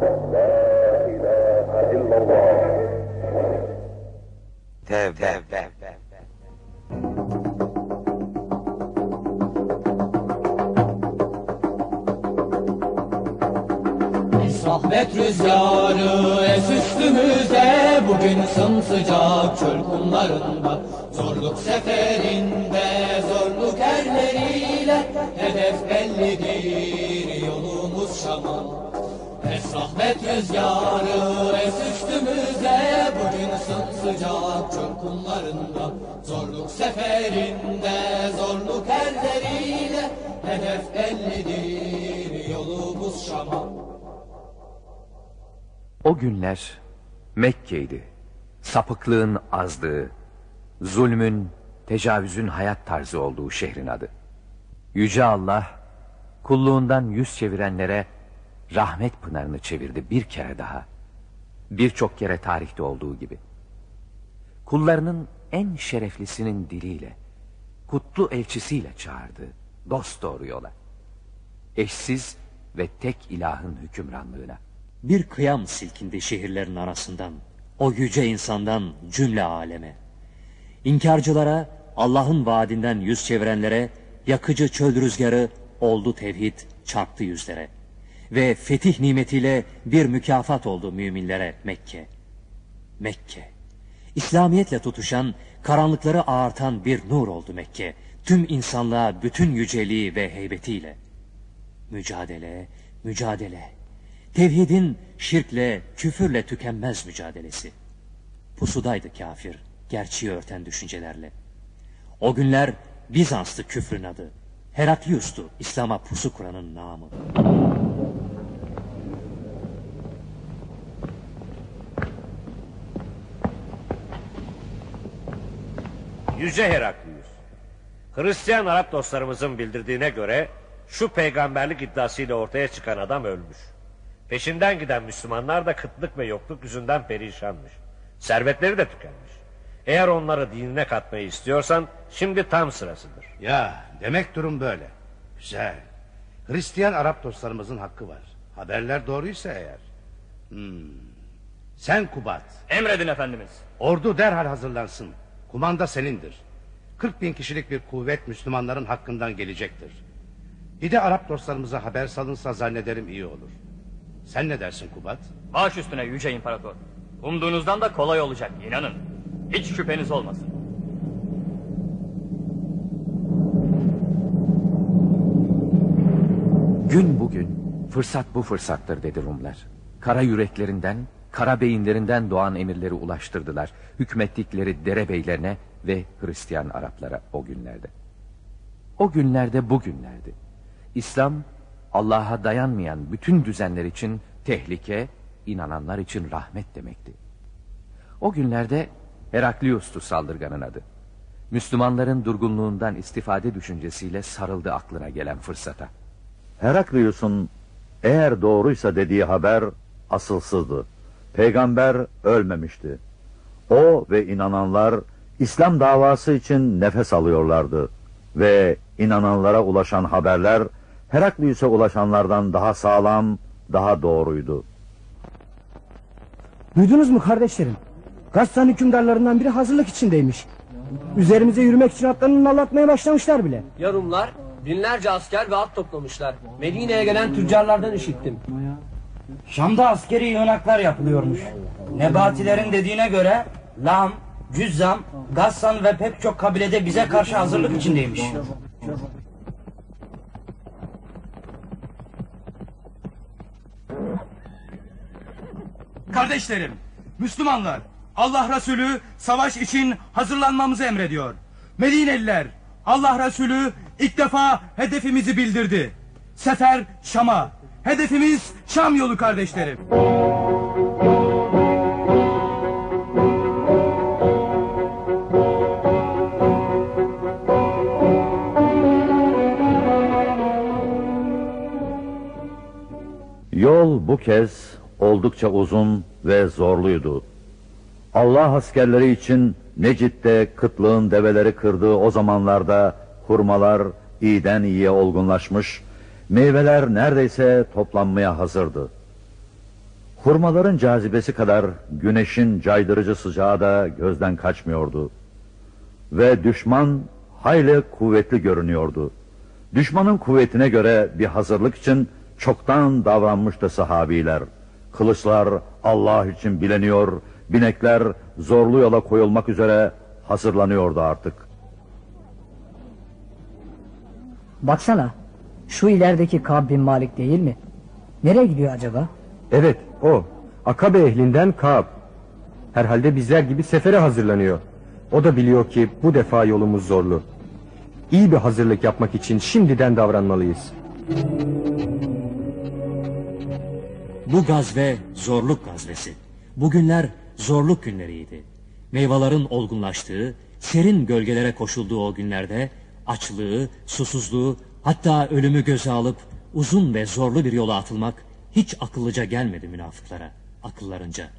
La ilahe illallah. Tevbe. Tevbe. Sohbet rüzgarı es üstümüze Bugün sımsıcak çöl kumlarında Zorluk seferinde zorluk erleriyle Hedef bellidir yolumuz Şam'a rahmet rüzgarı es üstümüze Bugün sımsıcak çöl Zorluk seferinde zorluk erleriyle Hedef bellidir yolumuz Şam'a O günler Mekke'ydi. Sapıklığın azdığı, zulmün, tecavüzün hayat tarzı olduğu şehrin adı. Yüce Allah, kulluğundan yüz çevirenlere rahmet pınarını çevirdi bir kere daha. Birçok kere tarihte olduğu gibi. Kullarının en şereflisinin diliyle, kutlu elçisiyle çağırdı dost doğru yola. Eşsiz ve tek ilahın hükümranlığına. Bir kıyam silkindi şehirlerin arasından, o yüce insandan cümle aleme. İnkarcılara, Allah'ın vaadinden yüz çevirenlere, yakıcı çöl rüzgarı oldu tevhid, çarptı yüzlere. Ve fetih nimetiyle bir mükafat oldu müminlere Mekke. Mekke. İslamiyetle tutuşan, karanlıkları ağartan bir nur oldu Mekke. Tüm insanlığa bütün yüceliği ve heybetiyle. Mücadele, mücadele. Tevhidin şirkle, küfürle tükenmez mücadelesi. Pusudaydı kafir, gerçeği örten düşüncelerle. O günler Bizans'tı küfrün adı. Heraklius'tu İslam'a pusu kuranın namı. Yüce Heraklius. Hristiyan Arap dostlarımızın bildirdiğine göre şu peygamberlik iddiasıyla ortaya çıkan adam ölmüş. Peşinden giden Müslümanlar da kıtlık ve yokluk yüzünden perişanmış. Servetleri de tükenmiş. Eğer onları dinine katmayı istiyorsan şimdi tam sırasıdır. Ya demek durum böyle. Güzel. Hristiyan Arap dostlarımızın hakkı var. Haberler doğruysa eğer. Hmm. Sen Kubat. Emredin efendimiz. Ordu derhal hazırlansın. Kumanda senindir. 40 bin kişilik bir kuvvet Müslümanların hakkından gelecektir. Bir de Arap dostlarımıza haber salınsa zannederim iyi olur. Sen ne dersin Kubat? Baş üstüne yüce imparator. Umduğunuzdan da kolay olacak inanın. Hiç şüpheniz olmasın. Gün bugün, fırsat bu fırsattır dedi Rumlar. Kara yüreklerinden, kara beyinlerinden doğan emirleri ulaştırdılar. Hükmettikleri derebeylerine ve Hristiyan Araplara o günlerde. O günlerde bugünlerdi. İslam, Allah'a dayanmayan bütün düzenler için tehlike, inananlar için rahmet demekti. O günlerde Heraklius'tu saldırganın adı. Müslümanların durgunluğundan istifade düşüncesiyle sarıldı aklına gelen fırsata. Heraklius'un eğer doğruysa dediği haber asılsızdı. Peygamber ölmemişti. O ve inananlar İslam davası için nefes alıyorlardı. Ve inananlara ulaşan haberler Heraklius'a ulaşanlardan daha sağlam, daha doğruydu. Duydunuz mu kardeşlerim? Gassan hükümdarlarından biri hazırlık içindeymiş. Üzerimize yürümek için atlarını nallatmaya başlamışlar bile. Yarumlar binlerce asker ve at toplamışlar. Medine'ye gelen tüccarlardan işittim. Şam'da askeri yığınaklar yapılıyormuş. Nebatilerin dediğine göre Lam, Cüzzam, Gassan ve pek çok kabilede bize karşı hazırlık içindeymiş. Kardeşlerim, Müslümanlar, Allah Resulü savaş için hazırlanmamızı emrediyor. Medineliler, Allah Resulü ilk defa hedefimizi bildirdi. Sefer Şam'a. Hedefimiz Şam yolu kardeşlerim. Yol bu kez oldukça uzun ve zorluydu. Allah askerleri için Necid'de kıtlığın develeri kırdığı o zamanlarda hurmalar iyiden iyiye olgunlaşmış, meyveler neredeyse toplanmaya hazırdı. Hurmaların cazibesi kadar güneşin caydırıcı sıcağı da gözden kaçmıyordu. Ve düşman hayli kuvvetli görünüyordu. Düşmanın kuvvetine göre bir hazırlık için çoktan davranmıştı sahabiler. Kılıçlar Allah için bileniyor, binekler zorlu yola koyulmak üzere hazırlanıyordu artık. Baksana. Şu ilerideki Kab bin Malik değil mi? Nereye gidiyor acaba? Evet o. Akabe ehlinden Kaab. Herhalde bizler gibi sefere hazırlanıyor. O da biliyor ki bu defa yolumuz zorlu. İyi bir hazırlık yapmak için şimdiden davranmalıyız. Bu gazve zorluk gazvesi. Bugünler zorluk günleriydi. Meyvelerin olgunlaştığı, serin gölgelere koşulduğu o günlerde açlığı, susuzluğu, hatta ölümü göze alıp uzun ve zorlu bir yola atılmak hiç akıllıca gelmedi münafıklara, akıllarınca.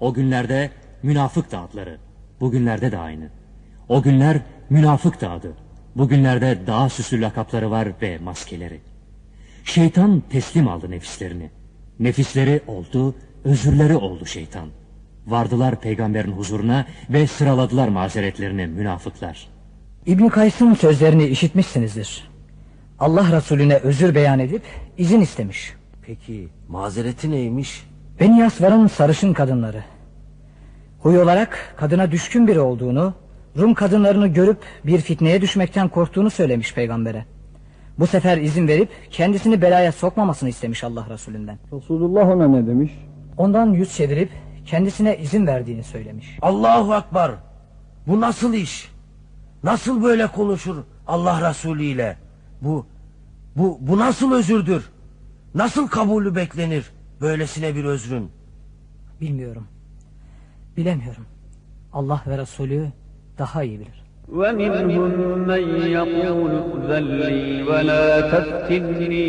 O günlerde münafık da adları, bugünlerde de aynı. O günler münafık da adı, bugünlerde daha süslü lakapları var ve maskeleri. Şeytan teslim aldı nefislerini. Nefisleri oldu, özürleri oldu şeytan. Vardılar peygamberin huzuruna ve sıraladılar mazeretlerini münafıklar. İbn Kays'ın sözlerini işitmişsinizdir. Allah Resulüne özür beyan edip izin istemiş. Peki mazereti neymiş? Beni Yasvar'ın sarışın kadınları. Huy olarak kadına düşkün biri olduğunu, Rum kadınlarını görüp bir fitneye düşmekten korktuğunu söylemiş peygambere. Bu sefer izin verip kendisini belaya sokmamasını istemiş Allah Resulünden. Resulullah ona ne demiş? Ondan yüz çevirip kendisine izin verdiğini söylemiş. Allahu Akbar. Bu nasıl iş? Nasıl böyle konuşur Allah Resulü ile? Bu, bu, bu nasıl özürdür? Nasıl kabulü beklenir böylesine bir özrün? Bilmiyorum. Bilemiyorum. Allah ve Resulü daha iyi bilir. ومنهم من يقول ائذن لي ولا تفتني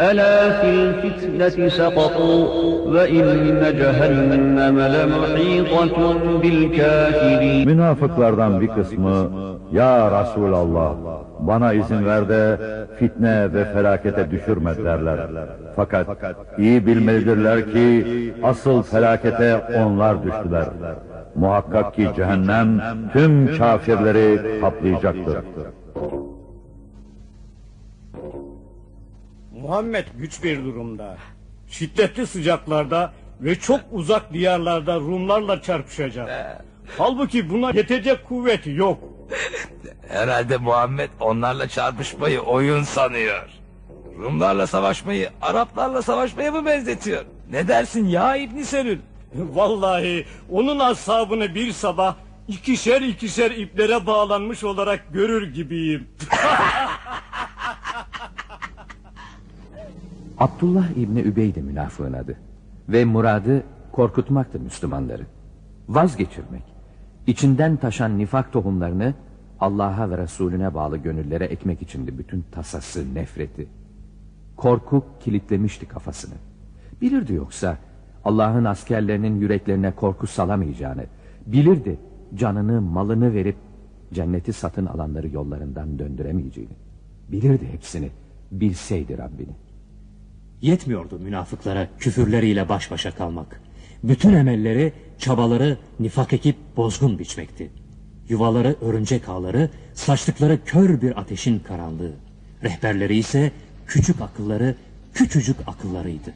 ألا في الفتنة سقطوا وإن جهنم لمحيطة بالكافرين Münafıklardan bir kısmı ya Resulallah bana izin ver de fitne ve felakete düşürme derler. Fakat iyi bilmelidirler ki asıl felakete onlar düştüler. Muhakkak ki cehennem tüm kafirleri kaplayacaktır. Muhammed güç bir durumda. Şiddetli sıcaklarda ve çok uzak diyarlarda Rumlarla çarpışacak. Halbuki buna yetecek kuvveti yok. Herhalde Muhammed onlarla çarpışmayı oyun sanıyor. Rumlarla savaşmayı Araplarla savaşmaya mı benzetiyor? Ne dersin ya İbn Selül? Vallahi onun ashabını bir sabah ikişer ikişer iplere bağlanmış olarak görür gibiyim. Abdullah İbni Übey de münafığın adı. Ve muradı korkutmaktı Müslümanları. Vazgeçirmek. İçinden taşan nifak tohumlarını Allah'a ve Resulüne bağlı gönüllere ekmek içindi bütün tasası, nefreti. Korku kilitlemişti kafasını. Bilirdi yoksa Allah'ın askerlerinin yüreklerine korku salamayacağını, bilirdi canını, malını verip cenneti satın alanları yollarından döndüremeyeceğini. Bilirdi hepsini, bilseydi Rabbini. Yetmiyordu münafıklara küfürleriyle baş başa kalmak. Bütün emelleri, çabaları nifak ekip bozgun biçmekti. Yuvaları örümcek ağları, saçtıkları kör bir ateşin karanlığı. Rehberleri ise küçük akılları, küçücük akıllarıydı.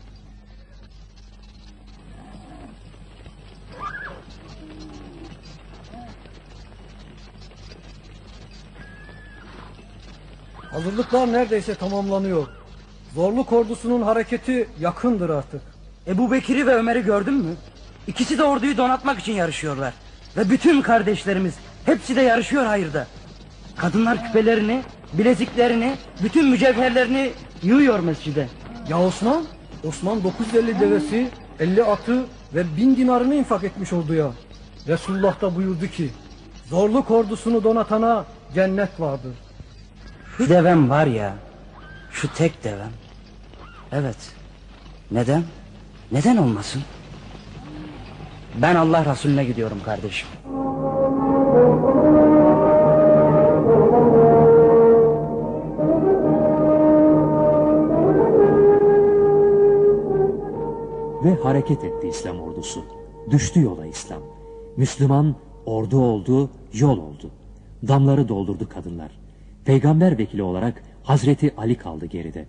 Hazırlıklar neredeyse tamamlanıyor. Zorluk ordusunun hareketi yakındır artık. Ebu Bekir'i ve Ömer'i gördün mü? İkisi de orduyu donatmak için yarışıyorlar. Ve bütün kardeşlerimiz hepsi de yarışıyor hayırda. Kadınlar küpelerini, bileziklerini, bütün mücevherlerini yığıyor mescide. Ya Osman? Osman 950 devesi, 50 atı ve 1000 dinarını infak etmiş orduya. Resulullah da buyurdu ki, zorluk ordusunu donatana cennet vardır. Devem var ya, şu tek devem. Evet, neden? Neden olmasın? Ben Allah Resulüne gidiyorum kardeşim. Ve hareket etti İslam ordusu. Düştü yola İslam. Müslüman ordu oldu, yol oldu. Damları doldurdu kadınlar. Peygamber vekili olarak Hazreti Ali kaldı geride.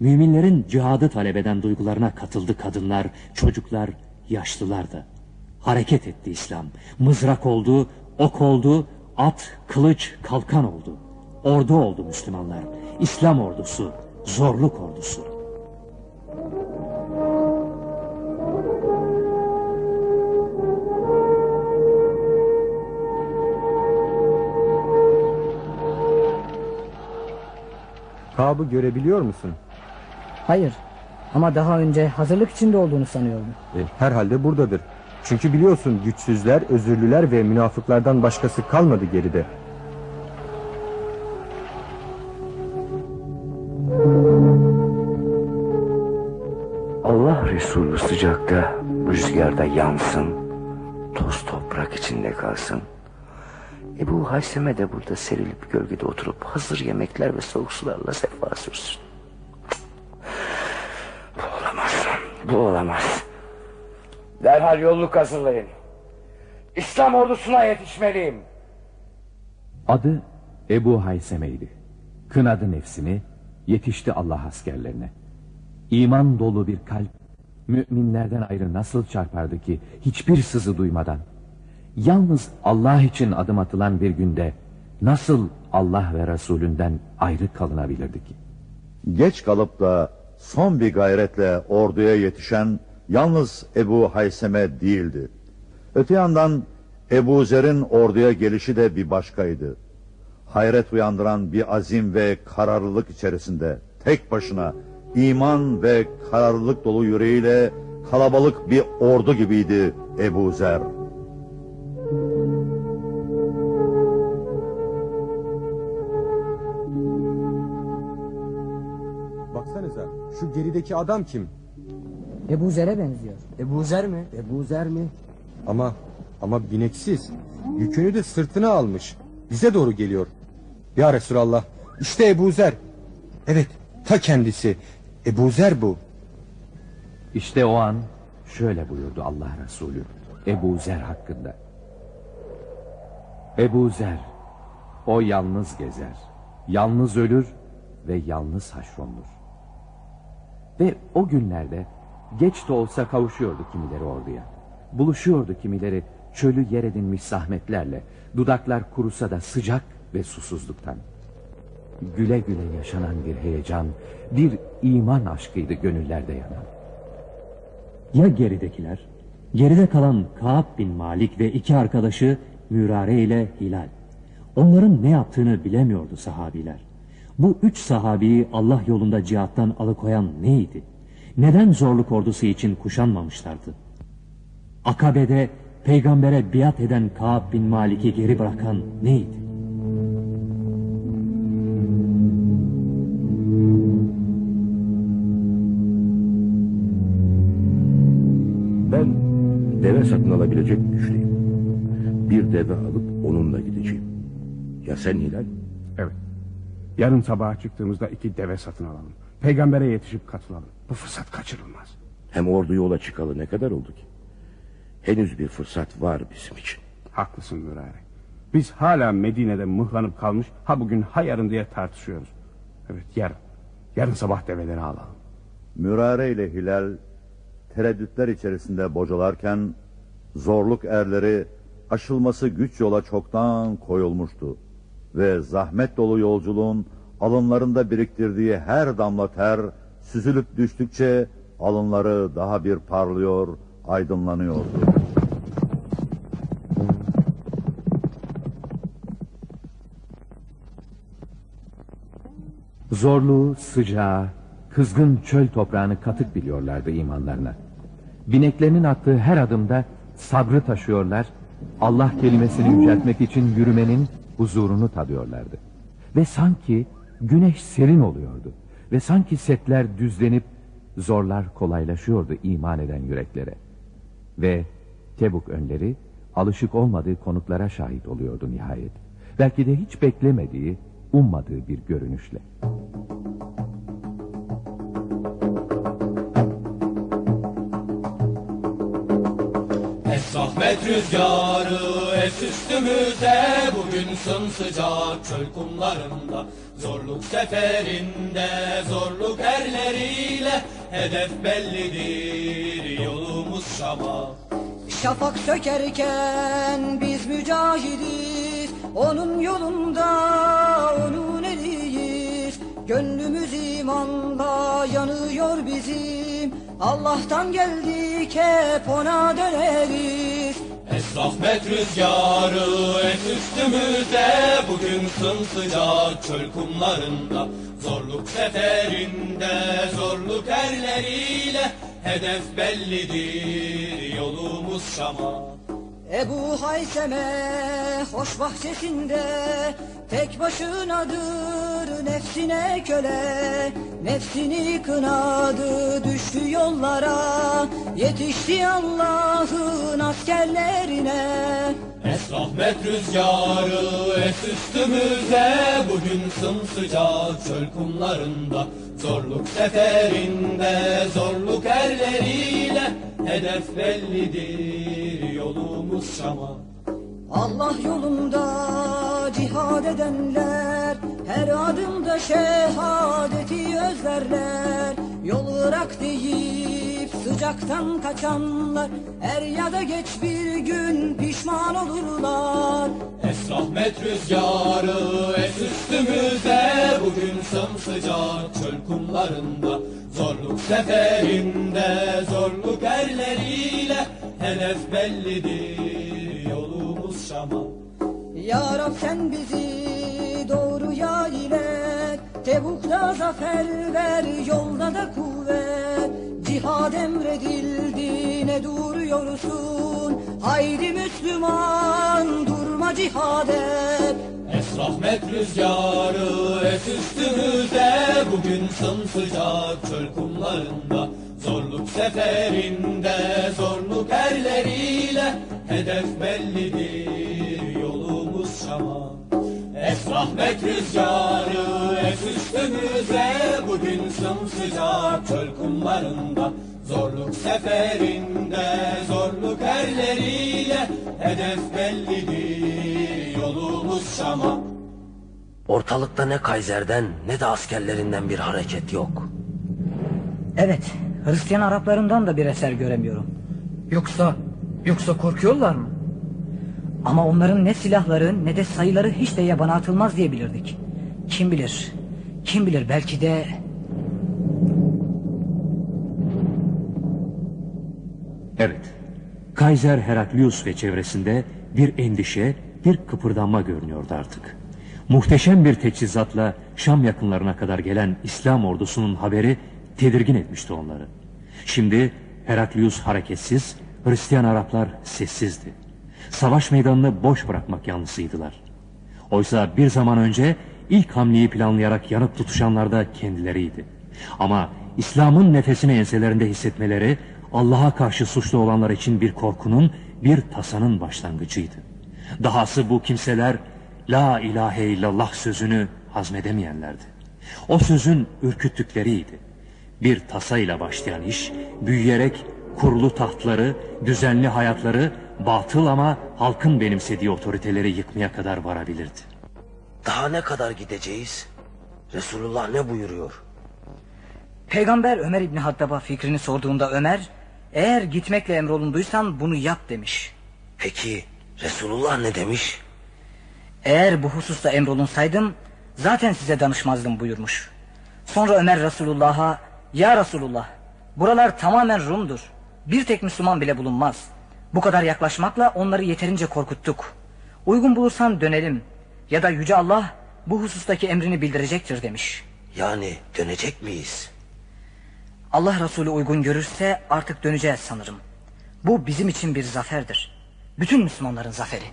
Müminlerin cihadı talep eden duygularına katıldı kadınlar, çocuklar, yaşlılar da. Hareket etti İslam. Mızrak oldu, ok oldu, at, kılıç, kalkan oldu. Ordu oldu Müslümanlar. İslam ordusu, zorluk ordusu. Kabı görebiliyor musun? Hayır. Ama daha önce hazırlık içinde olduğunu sanıyordum. E, herhalde buradadır. Çünkü biliyorsun güçsüzler, özürlüler ve münafıklardan başkası kalmadı geride. Allah Resulü sıcakta, rüzgarda yansın, toz toprak içinde kalsın. Ebu Hayseme de burada serilip gölgede oturup hazır yemekler ve soğuk sularla sefa sürsün. Bu olamaz, bu olamaz. Derhal yolluk hazırlayın. İslam ordusuna yetişmeliyim. Adı Ebu Hayseme'ydi. Kınadı nefsini, yetişti Allah askerlerine. İman dolu bir kalp, müminlerden ayrı nasıl çarpardı ki hiçbir sızı duymadan? Yalnız Allah için adım atılan bir günde nasıl Allah ve Resulünden ayrı kalınabilirdi ki? Geç kalıp da son bir gayretle orduya yetişen yalnız Ebu Hayseme değildi. Öte yandan Ebu Zer'in orduya gelişi de bir başkaydı. Hayret uyandıran bir azim ve kararlılık içerisinde tek başına iman ve kararlılık dolu yüreğiyle kalabalık bir ordu gibiydi Ebu Zer. Gerideki adam kim? Ebu Zer'e benziyor. Ebu Zer mi? Ebu Zer mi? Ama ama bineksiz. Yükünü de sırtına almış. Bize doğru geliyor. Ya Resulallah işte Ebu Zer. Evet ta kendisi. Ebu Zer bu. İşte o an şöyle buyurdu Allah Resulü Ebu Zer hakkında. Ebu Zer, o yalnız gezer, yalnız ölür ve yalnız haşrolunur. Ve o günlerde geç de olsa kavuşuyordu kimileri orduya. Buluşuyordu kimileri çölü yer edinmiş zahmetlerle, dudaklar kurusa da sıcak ve susuzluktan. Güle güle yaşanan bir heyecan, bir iman aşkıydı gönüllerde yanan. Ya geridekiler? Geride kalan Kaab bin Malik ve iki arkadaşı Mürare ile Hilal. Onların ne yaptığını bilemiyordu sahabiler. Bu üç sahabiyi Allah yolunda cihattan alıkoyan neydi? Neden zorluk ordusu için kuşanmamışlardı? Akabe'de peygambere biat eden Kaab bin Malik'i geri bırakan neydi? Ben deve satın alabilecek güçlüyüm. Bir deve alıp onunla gideceğim. Ya sen Hilal? Evet. Yarın sabaha çıktığımızda iki deve satın alalım. Peygambere yetişip katılalım. Bu fırsat kaçırılmaz. Hem ordu yola çıkalı ne kadar oldu ki? Henüz bir fırsat var bizim için. Haklısın Mürare. Biz hala Medine'de mıhlanıp kalmış ha bugün ha yarın diye tartışıyoruz. Evet yarın. Yarın sabah develeri alalım. Mürare ile Hilal tereddütler içerisinde bocalarken zorluk erleri aşılması güç yola çoktan koyulmuştu. Ve zahmet dolu yolculuğun alınlarında biriktirdiği her damla ter süzülüp düştükçe alınları daha bir parlıyor, aydınlanıyordu. Zorluğu, sıcağı, kızgın çöl toprağını katık biliyorlardı imanlarına. Bineklerinin attığı her adımda sabrı taşıyorlar, Allah kelimesini yüceltmek için yürümenin huzurunu tadıyorlardı. Ve sanki güneş serin oluyordu. Ve sanki setler düzlenip zorlar kolaylaşıyordu iman eden yüreklere. Ve Tebuk önleri alışık olmadığı konuklara şahit oluyordu nihayet. Belki de hiç beklemediği, ummadığı bir görünüşle. Zahmet rüzgarı es üstümüze Bugün sımsıcak çöl kumlarında. Zorluk seferinde zorluk erleriyle Hedef bellidir yolumuz Şam'a. Şafak sökerken biz mücahidiz Onun yolunda onun eliyiz Gönlümüz imanla yanıyor bizim Allah'tan geldik hep ona döneriz. Es rahmet rüzgarı es üstümüze Bugün sımsıcak çöl kumlarında. Zorluk seferinde zorluk erleriyle Hedef bellidir yolumuz Şam'a Ebu Hayseme hoş bahçesinde Tek başınadır nefsine köle Nefsini kınadı düştü yollara Yetişti Allah'ın askerlerine. Es rahmet rüzgarı es üstümüze Bugün sımsıcak çöl kumlarında. Zorluk seferinde zorluk erleriyle Hedef bellidir yolumuz Şam'a Allah yolunda cihad edenler Her adımda şehadeti özlerler Yol Irak deyip sıcaktan kaçanlar Er ya da geç bir gün pişman olurlar. Es rahmet rüzgarı es üstümüze Bugün sımsıcak çöl kumlarında. Zorluk seferinde zorluk erleriyle Hedef bellidir yolumuz Şam'a. Ya Rab sen bizi doğruya ilet Tebuk'ta zafer ver yolda da kuvvet Cihad emredildi ne duruyorsun? Haydi Müslüman durma cihad et Es rahmet rüzgarı es üstümüze. Bugün sımsıcak çöl kumlarında. Zorluk seferinde zorluk erleriyle. Hedef bellidir yolumuz Şam'a Es rahmet rüzgarı es üstümüze Bugün sımsıcak çöl kumlarında Zorluk seferinde zorluk erleriyle Hedef bellidir yolumuz Şam'a Ortalıkta ne Kaiser'den ne de askerlerinden bir hareket yok. Evet, Hristiyan Araplarından da bir eser göremiyorum. Yoksa, yoksa korkuyorlar mı? Ama onların ne silahları ne de sayıları hiç de yabana atılmaz diye bilirdik. Kim bilir, kim bilir belki de... Evet. Kaiser Heraklius ve çevresinde bir endişe, bir kıpırdanma görünüyordu artık. Muhteşem bir teçhizatla Şam yakınlarına kadar gelen İslam ordusunun haberi tedirgin etmişti onları. Şimdi Heraklius hareketsiz, Hristiyan Araplar sessizdi. Savaş meydanını boş bırakmak yanlısıydılar. Oysa bir zaman önce ilk hamleyi planlayarak yanıp tutuşanlar da kendileriydi. Ama İslam'ın nefesini enselerinde hissetmeleri Allah'a karşı suçlu olanlar için bir korkunun, bir tasanın başlangıcıydı. Dahası bu kimseler La ilahe illallah sözünü hazmedemeyenlerdi. O sözün ürküttükleriydi. Bir tasayla başlayan iş, büyüyerek kurulu tahtları, düzenli hayatları, batıl ama halkın benimsediği otoriteleri yıkmaya kadar varabilirdi. Daha ne kadar gideceğiz? Resulullah ne buyuruyor? Peygamber Ömer İbni Hattab'a fikrini sorduğunda Ömer, eğer gitmekle emrolunduysan bunu yap demiş. Peki Resulullah ne demiş? Eğer bu hususta emrolunsaydım zaten size danışmazdım buyurmuş. Sonra Ömer Resulullah'a ya Resulullah buralar tamamen Rum'dur. Bir tek Müslüman bile bulunmaz. Bu kadar yaklaşmakla onları yeterince korkuttuk. Uygun bulursan dönelim ya da Yüce Allah bu husustaki emrini bildirecektir demiş. Yani dönecek miyiz? Allah Resulü uygun görürse artık döneceğiz sanırım. Bu bizim için bir zaferdir. Bütün Müslümanların zaferi.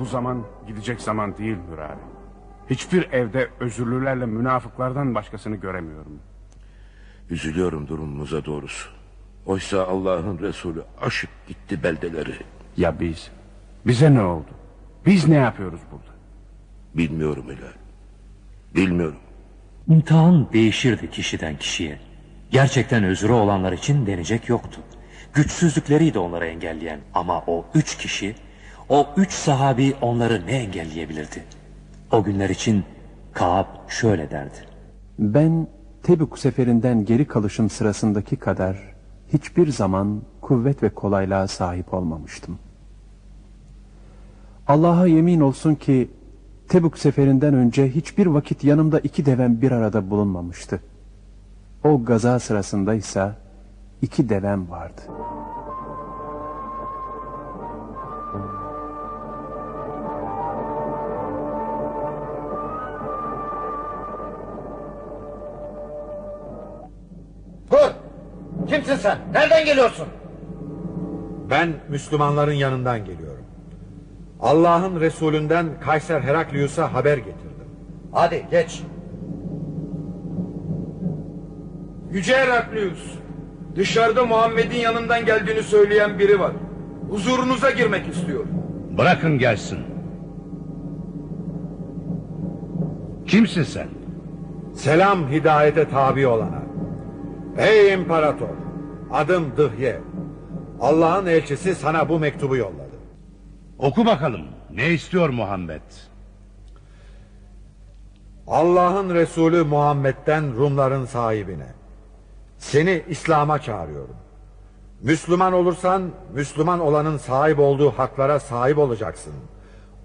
Bu zaman gidecek zaman değil Hürari. Hiçbir evde özürlülerle münafıklardan başkasını göremiyorum. Üzülüyorum durumumuza doğrusu. Oysa Allah'ın Resulü aşıp gitti beldeleri. Ya biz? Bize ne oldu? Biz ne yapıyoruz burada? Bilmiyorum Hilal. Bilmiyorum. İmtihan değişirdi kişiden kişiye. Gerçekten özrü olanlar için denecek yoktu. Güçsüzlükleriydi onları engelleyen ama o üç kişi, o üç sahabi onları ne engelleyebilirdi? O günler için Kaab şöyle derdi. Ben Tebük seferinden geri kalışım sırasındaki kadar hiçbir zaman kuvvet ve kolaylığa sahip olmamıştım. Allah'a yemin olsun ki Tebük seferinden önce hiçbir vakit yanımda iki devem bir arada bulunmamıştı. O gaza sırasında ise iki devem vardı. Dur! Kimsin sen? Nereden geliyorsun? Ben Müslümanların yanından geliyorum. Allah'ın Resulünden Kayser Heraklius'a haber getirdim. Hadi geç. Yüce Heraklius, dışarıda Muhammed'in yanından geldiğini söyleyen biri var. Huzurunuza girmek istiyor. Bırakın gelsin. Kimsin sen? Selam hidayete tabi olana. Ey imparator, adım Dıhye. Allah'ın elçisi sana bu mektubu yolladı. Oku bakalım. Ne istiyor Muhammed? Allah'ın Resulü Muhammed'den Rumların sahibine. Seni İslam'a çağırıyorum. Müslüman olursan Müslüman olanın sahip olduğu haklara sahip olacaksın.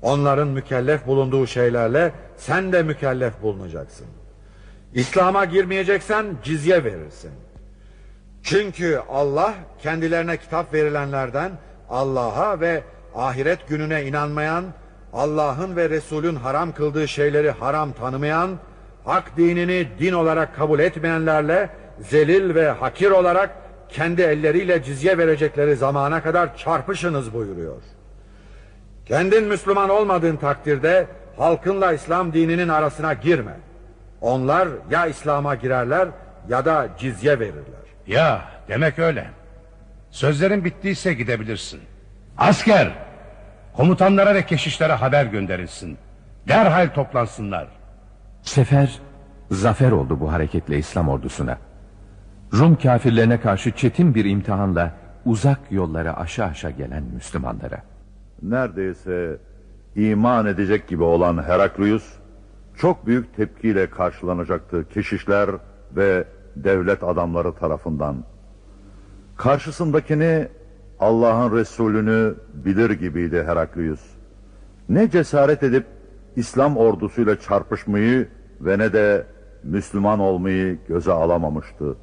Onların mükellef bulunduğu şeylerle sen de mükellef bulunacaksın. İslam'a girmeyeceksen cizye verirsin. Çünkü Allah kendilerine kitap verilenlerden Allah'a ve ahiret gününe inanmayan, Allah'ın ve Resul'ün haram kıldığı şeyleri haram tanımayan, hak dinini din olarak kabul etmeyenlerle zelil ve hakir olarak kendi elleriyle cizye verecekleri zamana kadar çarpışınız buyuruyor. Kendin Müslüman olmadığın takdirde halkınla İslam dininin arasına girme. Onlar ya İslam'a girerler ya da cizye verirler. Ya demek öyle. Sözlerin bittiyse gidebilirsin. Asker! Komutanlara ve keşişlere haber gönderilsin. Derhal toplansınlar. Sefer, zafer oldu bu hareketle İslam ordusuna. Rum kafirlerine karşı çetin bir imtihanla uzak yollara aşağı aşağı gelen Müslümanlara. Neredeyse iman edecek gibi olan Heraklius, çok büyük tepkiyle karşılanacaktı keşişler ve devlet adamları tarafından. Karşısındakini Allah'ın Resulünü bilir gibiydi Heraklius. Ne cesaret edip İslam ordusuyla çarpışmayı ve ne de Müslüman olmayı göze alamamıştı.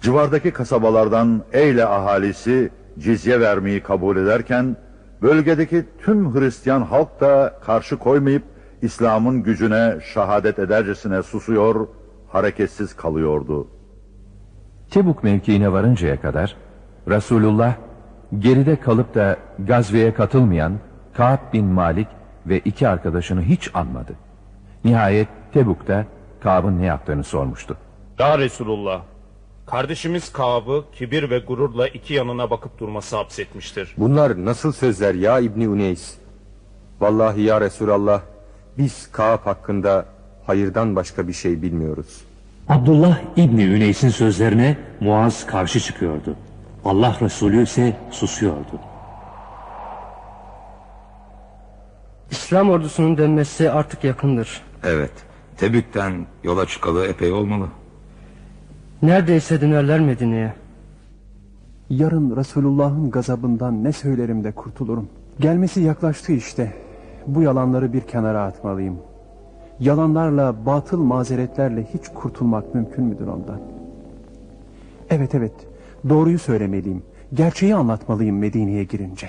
Civardaki kasabalardan Eyle ahalisi cizye vermeyi kabul ederken, bölgedeki tüm Hristiyan halk da karşı koymayıp İslam'ın gücüne şahadet edercesine susuyor, hareketsiz kalıyordu. Tebuk mevkiine varıncaya kadar Resulullah geride kalıp da gazveye katılmayan Ka'b bin Malik ve iki arkadaşını hiç anmadı. Nihayet Tebuk'ta Ka'b'ın ne yaptığını sormuştu. Ya Resulullah, kardeşimiz Kaab'ı kibir ve gururla iki yanına bakıp durması hapsetmiştir. Bunlar nasıl sözler ya İbni Uneys? Vallahi ya Resulallah biz Kaab hakkında hayırdan başka bir şey bilmiyoruz. Abdullah İbni Üneys'in sözlerine Muaz karşı çıkıyordu. Allah Resulü ise susuyordu. İslam ordusunun dönmesi artık yakındır. Evet. Tebük'ten yola çıkalı epey olmalı. Neredeyse dönerler Medine'ye. Yarın Resulullah'ın gazabından ne söylerim de kurtulurum. Gelmesi yaklaştı işte. Bu yalanları bir kenara atmalıyım. Yalanlarla, batıl mazeretlerle hiç kurtulmak mümkün müdür ondan? Evet evet, doğruyu söylemeliyim. Gerçeği anlatmalıyım Medine'ye girince.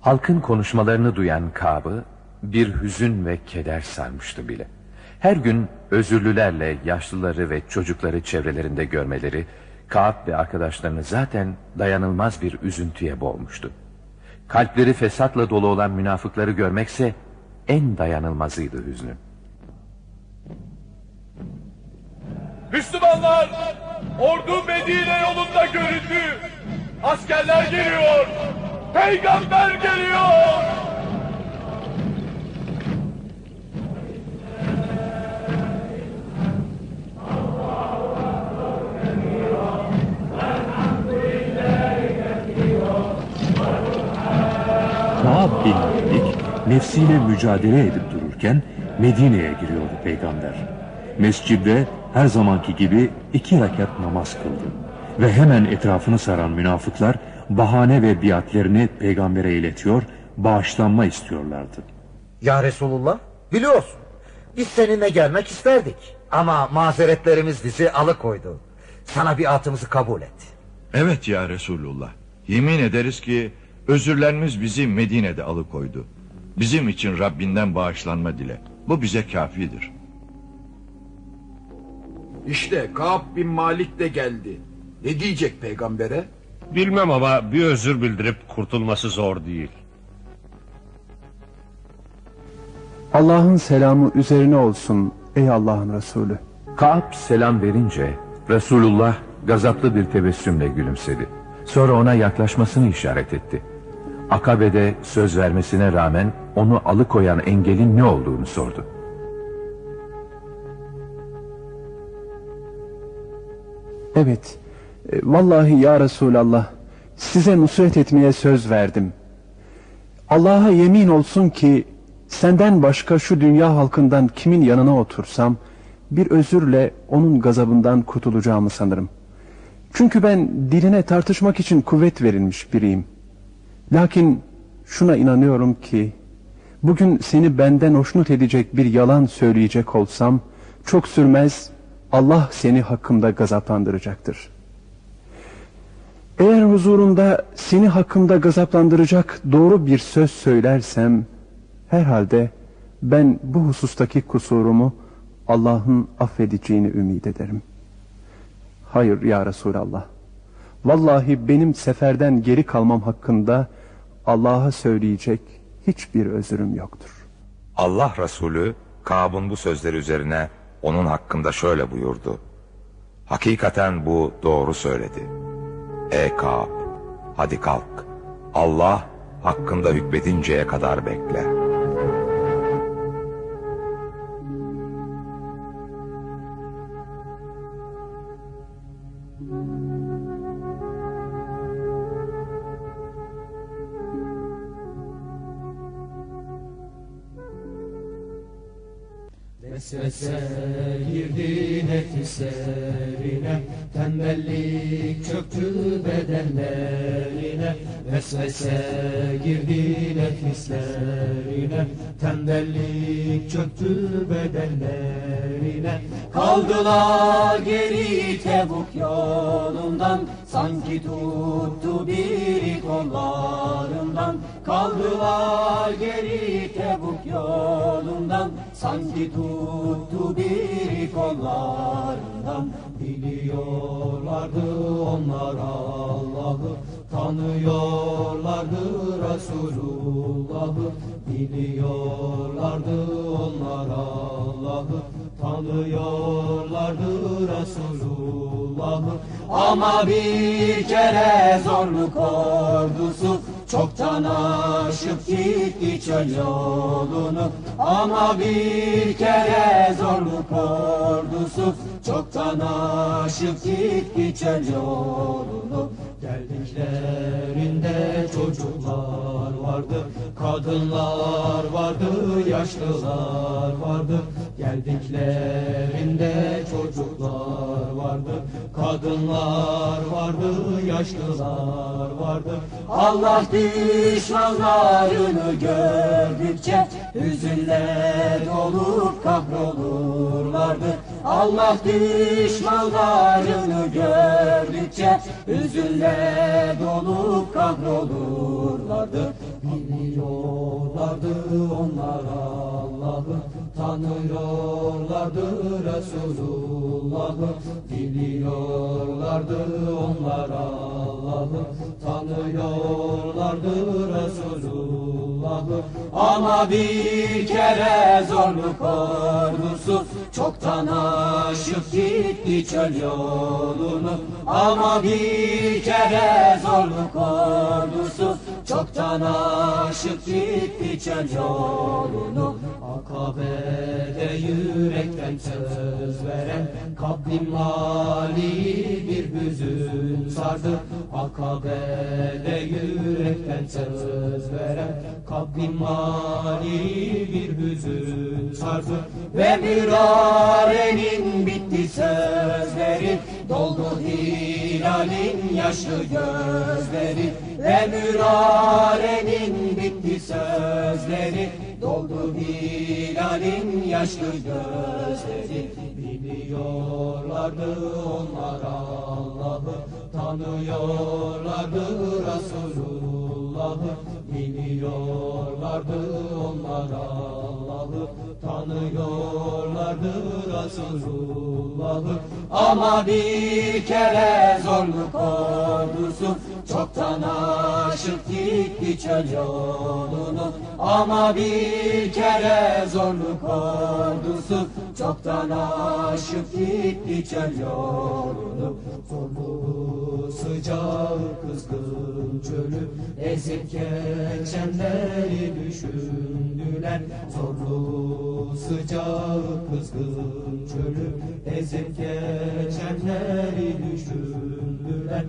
Halkın konuşmalarını duyan Ka'b'ı bir hüzün ve keder sarmıştı bile. Her gün özürlülerle yaşlıları ve çocukları çevrelerinde görmeleri Ka'b ve arkadaşlarını zaten dayanılmaz bir üzüntüye boğmuştu. Kalpleri fesatla dolu olan münafıkları görmekse en dayanılmazıydı hüznün. Müslümanlar ordu Medine yolunda göründü. Askerler geliyor. Peygamber geliyor. Kaab bin Malik nefsiyle mücadele edip dururken Medine'ye giriyordu peygamber. Mescidde her zamanki gibi iki rekat namaz kıldı. Ve hemen etrafını saran münafıklar bahane ve biatlerini peygambere iletiyor, bağışlanma istiyorlardı. Ya Resulullah biliyorsun biz seninle gelmek isterdik. Ama mazeretlerimiz bizi alıkoydu. Sana biatımızı kabul et. Evet ya Resulullah. Yemin ederiz ki özürlerimiz bizi Medine'de alıkoydu. Bizim için Rabbinden bağışlanma dile. Bu bize kafidir. İşte Kaab bin Malik de geldi. Ne diyecek peygambere? Bilmem ama bir özür bildirip kurtulması zor değil. Allah'ın selamı üzerine olsun ey Allah'ın Resulü. Kaab selam verince Resulullah gazaplı bir tebessümle gülümsedi. Sonra ona yaklaşmasını işaret etti. Akabe'de söz vermesine rağmen onu alıkoyan engelin ne olduğunu sordu. Evet, e, vallahi ya Resulallah size nusret etmeye söz verdim. Allah'a yemin olsun ki senden başka şu dünya halkından kimin yanına otursam bir özürle onun gazabından kurtulacağımı sanırım. Çünkü ben diline tartışmak için kuvvet verilmiş biriyim. Lakin şuna inanıyorum ki bugün seni benden hoşnut edecek bir yalan söyleyecek olsam çok sürmez Allah seni hakkımda gazaplandıracaktır. Eğer huzurunda seni hakkımda gazaplandıracak doğru bir söz söylersem herhalde ben bu husustaki kusurumu Allah'ın affedeceğini ümit ederim. Hayır ya Resulallah. Vallahi benim seferden geri kalmam hakkında Allah'a söyleyecek hiçbir özürüm yoktur. Allah Resulü Kaab'ın bu sözleri üzerine onun hakkında şöyle buyurdu. Hakikaten bu doğru söyledi. Ey Kaab, hadi kalk. Allah hakkında hükmedinceye kadar bekle. Vesvese girdi nefislerine Tembellik çöktü bedenlerine. Vesvese girdi nefislerine Tembellik çöktü bedenlerine. Kaldılar geri Tebuk yolundan. Sanki tuttu biri kollarından Kaldılar geri Tebuk yolundan. Sanki tuttu biri kollarından. Biliyorlardı onlar Allah'ı. Tanıyorlardı Resulullah'ı. Biliyorlardı onlar Allah'ı. Tanıyorlardı Resulullah'ı. Ama bir kere zorluk ordusu Çoktan aşıp gitti çöl yolunu. Ama bir kere zorluk ordusu Çoktan aşıp gitti çöl yolunu Geldiklerinde çocuklar vardı Kadınlar vardı, yaşlılar vardı. Geldiklerinde çocuklar vardı Kadınlar vardı, yaşlılar vardı. Allah düşmanlarını gördükçe Hüzünle dolup kahrolurlardı Allah düşmanlarını gördükçe Hüzünle dolup kahrolurlardı. Biliyorlardı onlar Allah'ı Tanıyorlardı Resulullah'ı. Biliyorlardı onlar Allah'ı Tanıyorlardı Resulullah'ı Ama bir kere zorluk ordusu Çoktan aşıp gitti çöl yolunu. Ama bir kere zorluk ordusu Çoktan aşıp gitti çöl yolunu Akabe'de yürekten söz veren Kabrim mali bir hüzün sardı. Akabe'de yürekten söz veren Kabrim mali bir hüzün sardı. Ve mürarenin bitti sözleri Doldu hilalin yaşlı gözleri Ve mürarenin bitti sözleri. Doldu hilalin yaşlı gözleri Biliyorlardı onlar Allah'ı Tanıyorlardı Resulullah'ı Biliyorlardı onlar Allah'ı Tanıyorlardı Resulullah'ı Ama bir kere zorluk ordusu Çoktan aşıp gitti çöl yolunu. Ama bir kere zorluk ordusu. Çoktan aşıp gitti çöl yolunu. Zorlu sıcağı kızgın çölü. Ezip geçenleri düşündüler. Zorlu sıcağı kızgın çölü. Ezip geçenleri düşündüler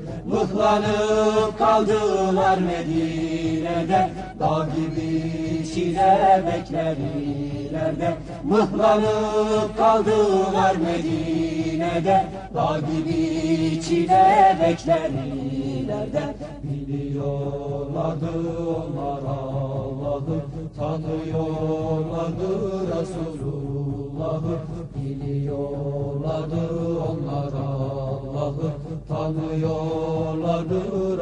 Mıhlanıp kaldılar Medine'de. Dağ gibi çile bekler ileride Mıhlanıp kaldılar Medine'de. Dağ gibi çile bekler ileride Biliyorlardı onlar Allah'ı Tanıyorlardı Resulullah'ı. Biliyorlardı onlar Allah'ı Tanıyorlardı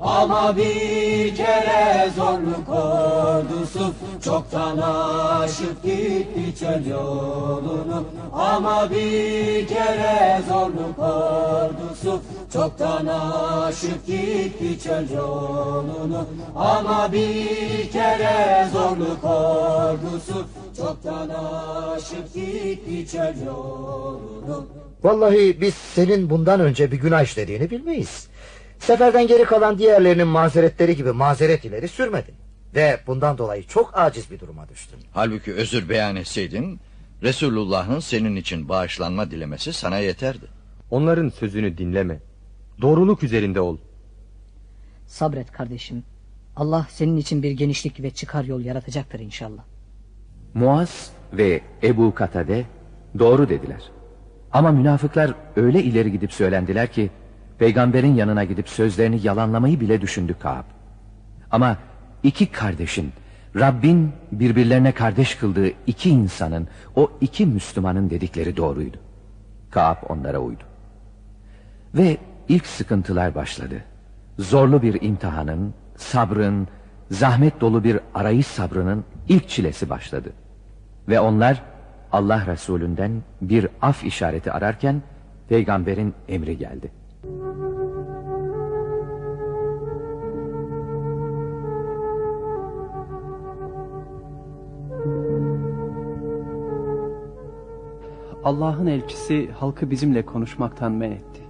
Ama bir kere zorluk ordusu Çoktan aşıp gitti çöl yolunu. Ama bir kere zorluk ordusu Çoktan aşıp gitti çöl yolunu. Ama bir kere zorluk ordusu Çoktan aşıp gitti çöl yolunu. Vallahi biz senin bundan önce bir günah işlediğini bilmeyiz. Seferden geri kalan diğerlerinin mazeretleri gibi mazeret ileri sürmedin. Ve bundan dolayı çok aciz bir duruma düştün. Halbuki özür beyan etseydin Resulullah'ın senin için bağışlanma dilemesi sana yeterdi. Onların sözünü dinleme. Doğruluk üzerinde ol. Sabret kardeşim. Allah senin için bir genişlik ve çıkar yol yaratacaktır inşallah. Muaz ve Ebu Katade doğru dediler. Ama münafıklar öyle ileri gidip söylendiler ki peygamberin yanına gidip sözlerini yalanlamayı bile düşündü Kaab. Ama iki kardeşin Rabbin birbirlerine kardeş kıldığı iki insanın o iki Müslümanın dedikleri doğruydu. Kaab onlara uydu. Ve ilk sıkıntılar başladı. Zorlu bir imtihanın, sabrın, zahmet dolu bir arayış sabrının ilk çilesi başladı. Ve onlar Allah Resulünden bir af işareti ararken peygamberin emri geldi. Allah'ın elçisi halkı bizimle konuşmaktan men etti.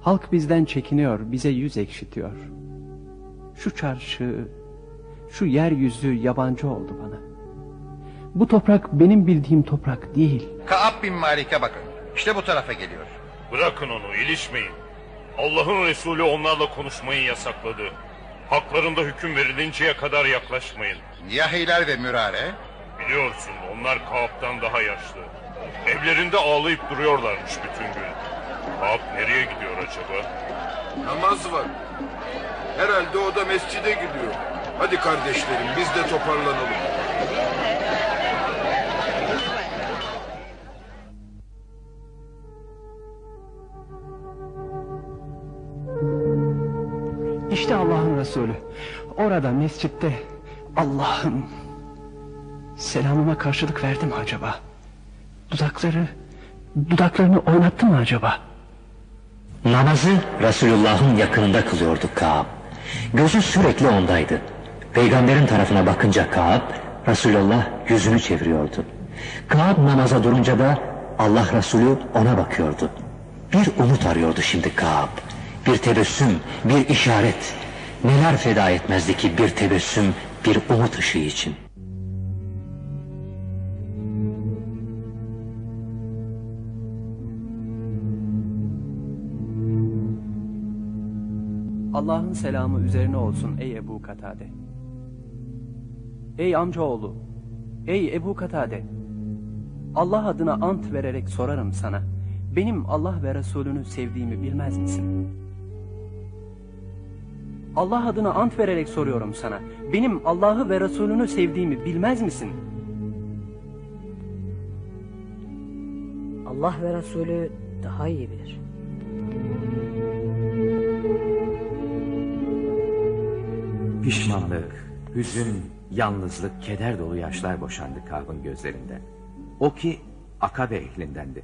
Halk bizden çekiniyor, bize yüz ekşitiyor. Şu çarşı, şu yeryüzü yabancı oldu bana. Bu toprak benim bildiğim toprak değil. Kaab bin Malik'e bakın. İşte bu tarafa geliyor. Bırakın onu, ilişmeyin. Allah'ın Resulü onlarla konuşmayı yasakladı. Haklarında hüküm verilinceye kadar yaklaşmayın. Yahiler ve Mürare? Biliyorsun onlar Kaab'dan daha yaşlı. Evlerinde ağlayıp duruyorlarmış bütün gün. Kaab nereye gidiyor acaba? Namaz var. Herhalde o da mescide gidiyor. Hadi kardeşlerim biz de toparlanalım. İşte Allah'ın Resulü. Orada mescitte Allah'ım selamıma karşılık verdi mi acaba? Dudakları dudaklarını oynattı mı acaba? Namazı Resulullah'ın yakınında kılıyordu Kaab. Gözü sürekli ondaydı. Peygamberin tarafına bakınca Kaab, Resulullah yüzünü çeviriyordu. Kaab namaza durunca da Allah Resulü ona bakıyordu. Bir umut arıyordu şimdi Kaab. Bir tebessüm, bir işaret. Neler feda etmezdi ki bir tebessüm, bir umut ışığı için. Allah'ın selamı üzerine olsun ey Ebu Katade. Ey amcaoğlu, ey Ebu Katade. Allah adına ant vererek sorarım sana. Benim Allah ve Resulünü sevdiğimi bilmez misin? Allah adına ant vererek soruyorum sana. Benim Allah'ı ve Resulünü sevdiğimi bilmez misin? Allah ve Resulü daha iyi bilir. Pişmanlık, hüzün, yalnızlık, keder dolu yaşlar boşandı Kâb'ın gözlerinden. O ki Akabe ehlindendi.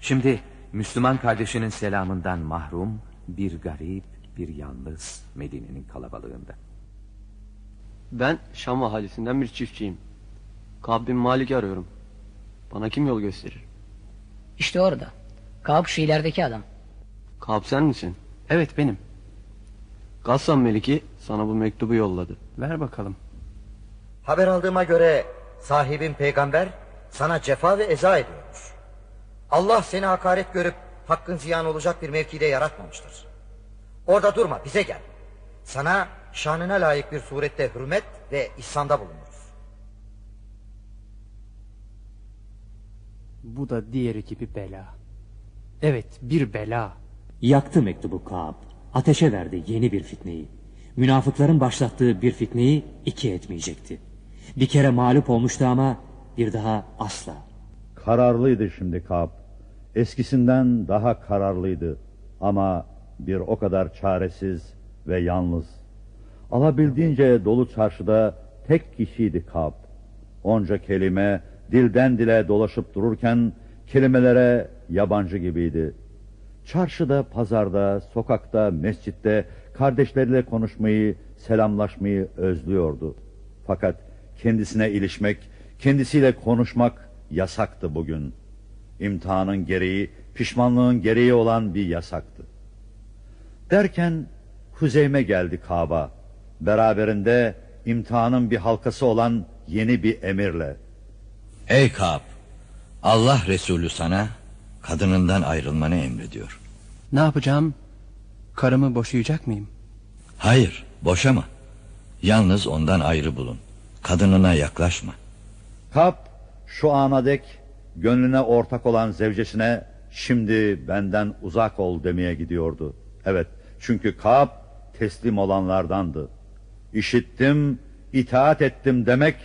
Şimdi Müslüman kardeşinin selamından mahrum, bir garip, bir yalnız Medine'nin kalabalığında. Ben Şam ahalisinden bir çiftçiyim. Kab bin Malik'i arıyorum. Bana kim yol gösterir? İşte orada. Kaab şu ilerideki adam. Kab sen misin? Evet benim. Gassan Meliki sana bu mektubu yolladı. Ver bakalım. Haber aldığıma göre sahibin peygamber sana cefa ve eza ediyormuş. Allah seni hakaret görüp hakkın ziyan olacak bir mevkide yaratmamıştır. Orada durma bize gel. Sana şanına layık bir surette hürmet ve ihsanda bulunuruz. Bu da diğeri gibi bela. Evet bir bela. Yaktı mektubu Kaab. Ateşe verdi yeni bir fitneyi. Münafıkların başlattığı bir fitneyi iki etmeyecekti. Bir kere mağlup olmuştu ama bir daha asla. Kararlıydı şimdi Kab. Eskisinden daha kararlıydı. Ama bir o kadar çaresiz ve yalnız. Alabildiğince dolu çarşıda tek kişiydi Kab. Onca kelime dilden dile dolaşıp dururken kelimelere yabancı gibiydi. Çarşıda, pazarda, sokakta, mescitte kardeşleriyle konuşmayı, selamlaşmayı özlüyordu. Fakat kendisine ilişmek, kendisiyle konuşmak yasaktı bugün. İmtihanın gereği, pişmanlığın gereği olan bir yasaktı. Derken Huzeyme geldi Kaaba. Beraberinde imtihanın bir halkası olan yeni bir emirle. Ey Kab, Allah Resulü sana kadınından ayrılmanı emrediyor. Ne yapacağım? Karımı boşayacak mıyım? Hayır, boşama. Yalnız ondan ayrı bulun. Kadınına yaklaşma. Kap şu ana dek gönlüne ortak olan zevcesine şimdi benden uzak ol demeye gidiyordu. Evet çünkü Kap teslim olanlardandı. İşittim, itaat ettim demek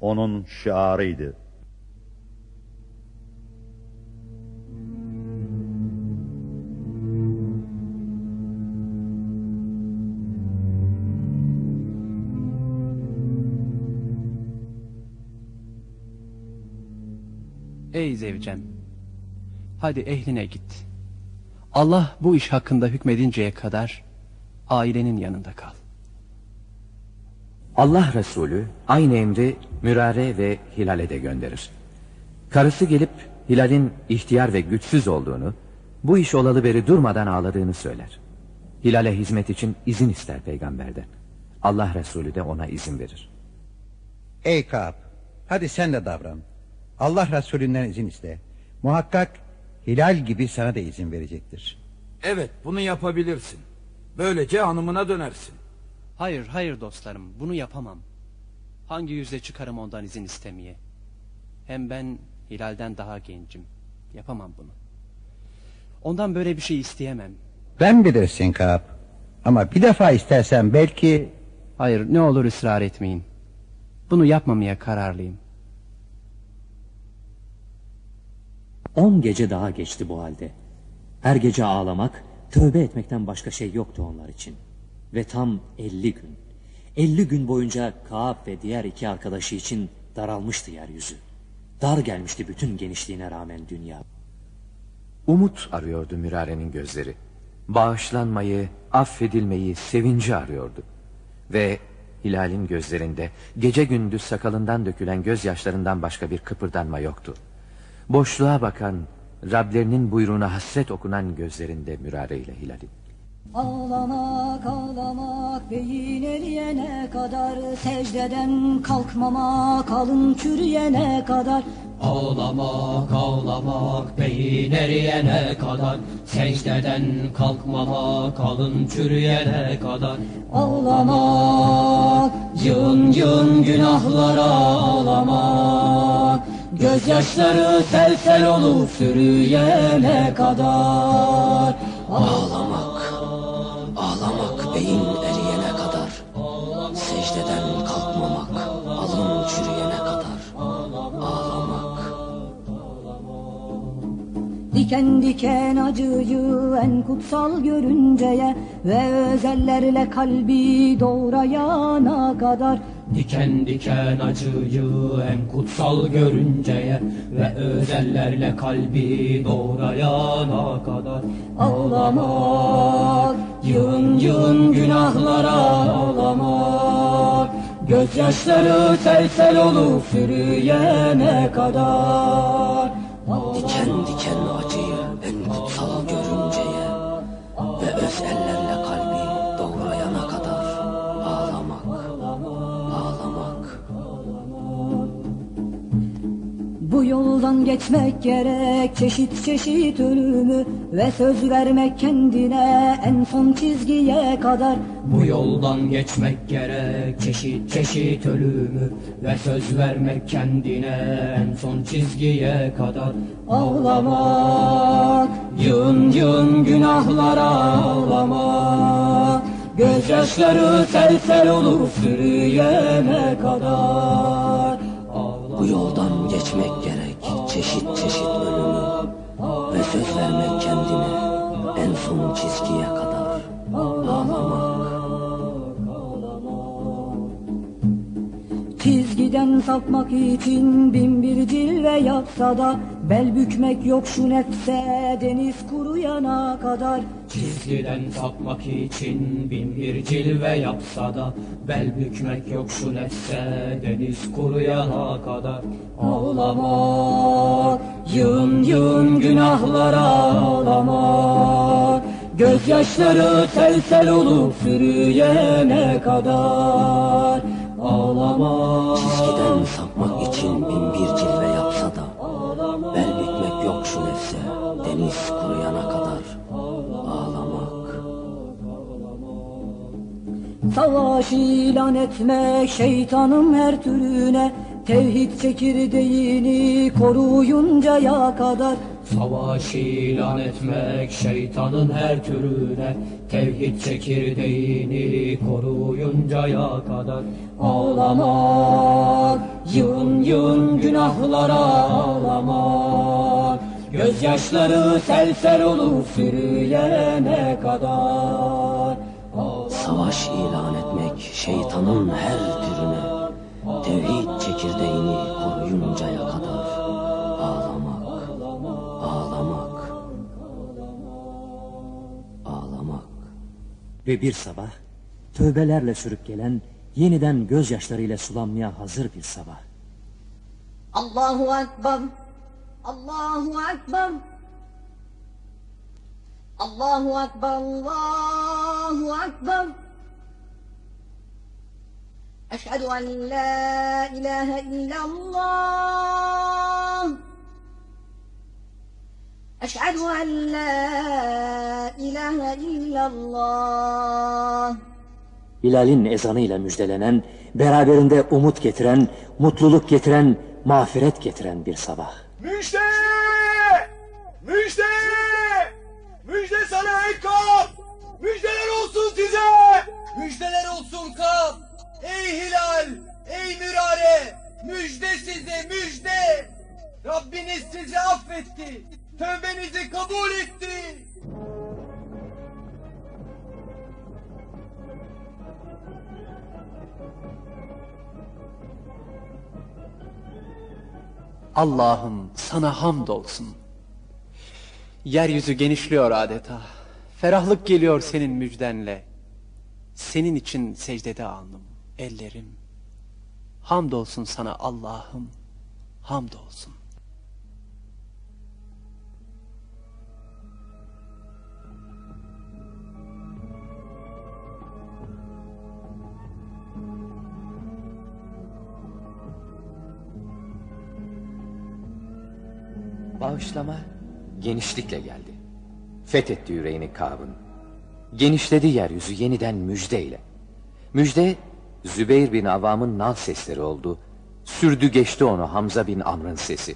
onun şiarıydı. Ey zevcem. Hadi ehline git. Allah bu iş hakkında hükmedinceye kadar ailenin yanında kal. Allah Resulü aynı emri Mürare ve Hilal'e de gönderir. Karısı gelip Hilal'in ihtiyar ve güçsüz olduğunu, bu iş olalı beri durmadan ağladığını söyler. Hilal'e hizmet için izin ister peygamberden. Allah Resulü de ona izin verir. Ey Kaab, hadi sen de davran. Allah Resulünden izin iste. Muhakkak Hilal gibi sana da izin verecektir. Evet bunu yapabilirsin. Böylece hanımına dönersin. Hayır hayır dostlarım bunu yapamam. Hangi yüzle çıkarım ondan izin istemeye? Hem ben Hilal'den daha gencim. Yapamam bunu. Ondan böyle bir şey isteyemem. Ben bilirsin Kaab. Ama bir defa istersen belki... Hayır ne olur ısrar etmeyin. Bunu yapmamaya kararlıyım. On gece daha geçti bu halde. Her gece ağlamak, tövbe etmekten başka şey yoktu onlar için. Ve tam elli gün. Elli gün boyunca Kaab ve diğer iki arkadaşı için daralmıştı yeryüzü. Dar gelmişti bütün genişliğine rağmen dünya. Umut arıyordu Mürare'nin gözleri. Bağışlanmayı, affedilmeyi, sevinci arıyordu. Ve Hilal'in gözlerinde gece gündüz sakalından dökülen gözyaşlarından başka bir kıpırdanma yoktu. Boşluğa bakan, Rablerinin buyruğuna hasret okunan gözlerinde mürare ile Hilal'in. Ağlamak ağlamak beyin eriyene kadar Secdeden kalkmamak alın çürüyene kadar. Ağlamak ağlamak beyin eriyene kadar Secdeden kalkmamak alın çürüyene kadar. Ağlamak Yığın yığın günahlara ağlamak Gözyaşları sel sel olup sürüyene kadar. Ağlamak, ağlamak beyin eriyene kadar. Secdeden kalkmamak, alın çürüyene kadar. Ağlamak. Diken diken acıyı en kutsal görünceye Ve özellerle kalbi doğrayana kadar Diken diken acıyı en kutsal görünceye Ve özellerle kalbi doğrayana kadar Ağlamak Yığın yığın günahlara ağlamak Gözyaşları sel sel olup sürüyene kadar Diken diken acıyı yoldan geçmek gerek çeşit çeşit ölümü Ve söz vermek kendine en son çizgiye kadar. Bu yoldan geçmek gerek çeşit çeşit ölümü Ve söz vermek kendine en son çizgiye kadar. Ağlamak Yığın yığın günahlara ağlamak Gözyaşları sel sel olup sürüyene kadar. Bu yoldan geçmek çeşit çeşit ölümü Ve söz vermek kendine en son çizgiye kadar Ağlamak. Çizgiden sapmak için bin bir cilve yapsa da Bel bükmek yok şu nefse deniz kuruyana kadar. Çizgiden sapmak için bin bir cilve yapsa da Bel bükmek yok şu nefse deniz kuruyana kadar. Ağlamak Yığın yığın günahlara ağlamak Gözyaşları sel sel olup sürüyene kadar. Ağlamak Çizgiden sapmak için bin Savaş ilan etmek şeytanın her türüne. Tevhid çekirdeğini koruyuncaya kadar. Savaş ilan etmek şeytanın her türüne. Tevhid çekirdeğini koruyuncaya kadar. Ağlamak Yığın yığın günahlara ağlamak. Gözyaşları sel sel olup sürüyene kadar Savaş ilan etmek şeytanın her türüne Tevhid çekirdeğini koruyuncaya kadar Ağlamak, ağlamak, ağlamak Ve bir sabah tövbelerle sürüp gelen yeniden gözyaşlarıyla sulanmaya hazır bir sabah. Allahu Ekber Allahu Ekber Allahu Ekber Allahu Ekber Eşhedü en la ilahe illallah Eşhedü en la ilahe illallah Hilal'in ezanıyla müjdelenen, beraberinde umut getiren, mutluluk getiren, mağfiret getiren bir sabah. Müjde! Müjde sana ey Kap! Müjdeler olsun size! Müjdeler olsun Kap! Ey Hilal! Ey Mürare! Müjde size müjde! Rabbiniz sizi affetti! Tövbenizi kabul etti! Allah'ım sana hamdolsun. Yeryüzü genişliyor adeta. Ferahlık geliyor senin müjdenle. Senin için secdede alnım. ellerim. Hamdolsun sana Allah'ım, hamdolsun. Bağışlama genişlikle geldi. Fethetti yüreğini Kâb'ın. Genişledi yeryüzü yeniden müjdeyle. Müjde Zübeyir bin Avam'ın nal sesleri oldu. Sürdü geçti onu Hamza bin Amr'ın sesi.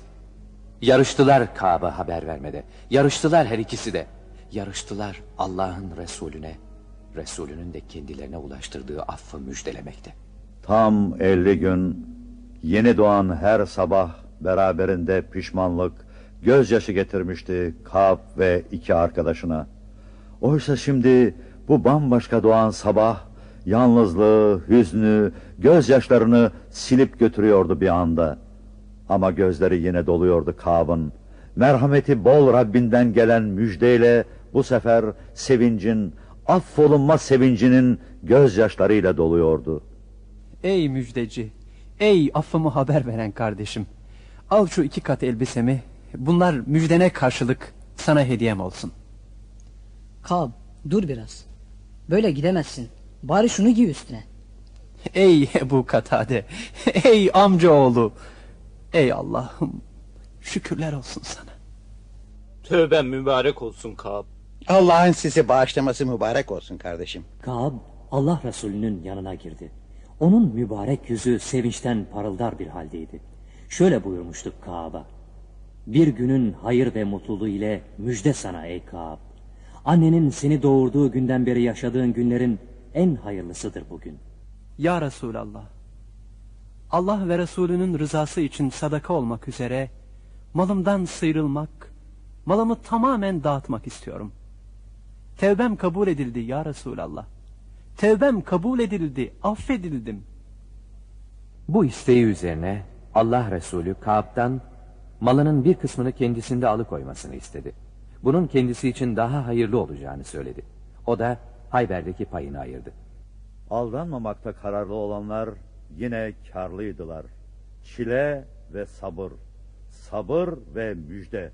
Yarıştılar Kâb'a haber vermede. Yarıştılar her ikisi de. Yarıştılar Allah'ın Resulüne. Resulünün de kendilerine ulaştırdığı affı müjdelemekte. Tam 50 gün yeni doğan her sabah beraberinde pişmanlık, gözyaşı getirmişti Kab ve iki arkadaşına. Oysa şimdi bu bambaşka doğan sabah yalnızlığı, hüznü, gözyaşlarını silip götürüyordu bir anda. Ama gözleri yine doluyordu Kab'ın. Merhameti bol Rabbinden gelen müjdeyle bu sefer sevincin, affolunma sevincinin gözyaşlarıyla doluyordu. Ey müjdeci, ey affımı haber veren kardeşim. Al şu iki kat elbisemi, bunlar müjdene karşılık sana hediyem olsun. Kab dur biraz. Böyle gidemezsin. Bari şunu giy üstüne. Ey Ebu Katade, ey amcaoğlu, ey Allah'ım, şükürler olsun sana. Tövben mübarek olsun Kab. Allah'ın sizi bağışlaması mübarek olsun kardeşim. Kab Allah Resulü'nün yanına girdi. Onun mübarek yüzü sevinçten parıldar bir haldeydi. Şöyle buyurmuştuk Kaab'a. Bir günün hayır ve mutluluğu ile müjde sana ey Kaab. Annenin seni doğurduğu günden beri yaşadığın günlerin en hayırlısıdır bugün. Ya Resulallah, Allah ve Resulünün rızası için sadaka olmak üzere malımdan sıyrılmak, malımı tamamen dağıtmak istiyorum. Tevbem kabul edildi ya Resulallah. Tevbem kabul edildi, affedildim. Bu isteği üzerine Allah Resulü Kaab'dan malının bir kısmını kendisinde alıkoymasını istedi. Bunun kendisi için daha hayırlı olacağını söyledi. O da Hayber'deki payını ayırdı. Aldanmamakta kararlı olanlar yine karlıydılar. Çile ve sabır, sabır ve müjde.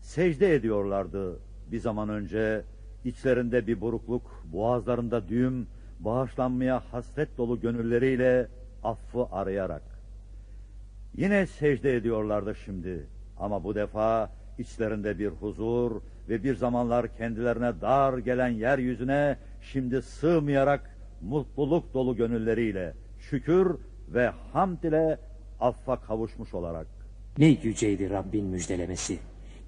Secde ediyorlardı bir zaman önce, içlerinde bir burukluk, boğazlarında düğüm, bağışlanmaya hasret dolu gönülleriyle affı arayarak. Yine secde ediyorlardı şimdi ama bu defa içlerinde bir huzur ve bir zamanlar kendilerine dar gelen yeryüzüne şimdi sığmayarak mutluluk dolu gönülleriyle şükür ve hamd ile affa kavuşmuş olarak. Ne yüceydi Rabbin müjdelemesi.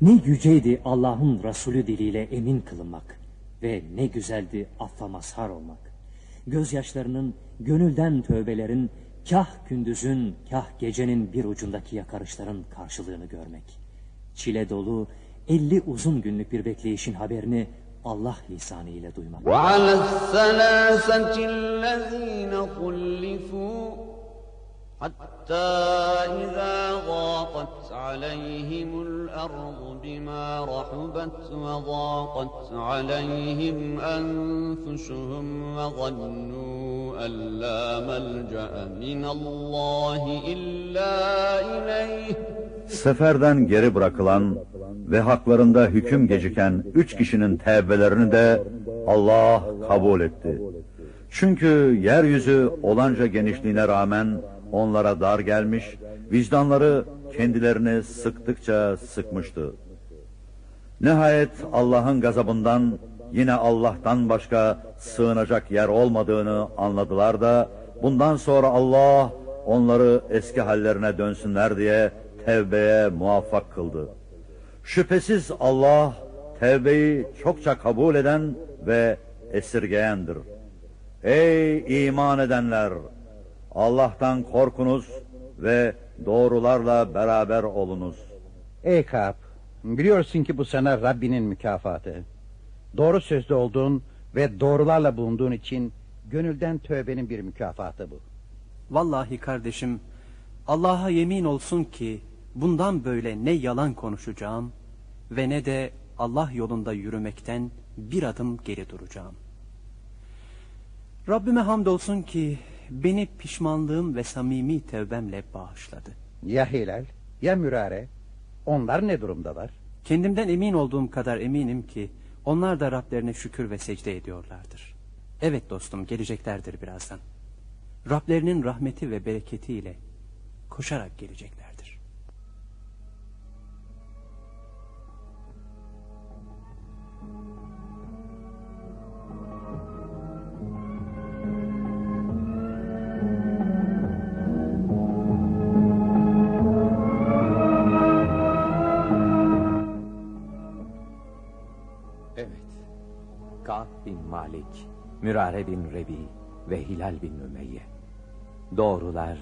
Ne yüceydi Allah'ın Resulü diliyle emin kılınmak. Ve ne güzeldi affa mazhar olmak. Gözyaşlarının, gönülden tövbelerin, kah gündüzün, kah gecenin bir ucundaki yakarışların karşılığını görmek Çile dolu, elli uzun günlük bir bekleyişin haberini Allah lisanı ile duymak. وعلى الثلاثة الذين خلفوا حتى إذا ضاقت عليهم الأرض بما رحبت وضاقت عليهم أنفسهم وظنوا أن لا ملجأ من الله إلا إليه Seferden geri bırakılan ve haklarında hüküm geciken üç kişinin tevbelerini de Allah kabul etti. Çünkü yeryüzü olanca genişliğine rağmen onlara dar gelmiş, vicdanları kendilerini sıktıkça sıkmıştı. Nihayet Allah'ın gazabından yine Allah'tan başka sığınacak yer olmadığını anladılar da bundan sonra Allah onları eski hallerine dönsünler diye tevbeye muvaffak kıldı. Şüphesiz Allah tevbeyi çokça kabul eden ve esirgeyendir. Ey iman edenler! Allah'tan korkunuz ve doğrularla beraber olunuz. Ey Kap, biliyorsun ki bu sana Rabbinin mükafatı. Doğru sözlü olduğun ve doğrularla bulunduğun için gönülden tövbenin bir mükafatı bu. Vallahi kardeşim, Allah'a yemin olsun ki bundan böyle ne yalan konuşacağım ve ne de Allah yolunda yürümekten bir adım geri duracağım. Rabbime hamdolsun ki beni pişmanlığım ve samimi tevbemle bağışladı. Ya Hilal, ya Mürare? Onlar ne durumdalar? Kendimden emin olduğum kadar eminim ki onlar da Rablerine şükür ve secde ediyorlardır. Evet dostum geleceklerdir birazdan. Rablerinin rahmeti ve bereketiyle koşarak geleceklerdir. Mürare bin Rebi ve Hilal bin Ümeyye. Doğrular,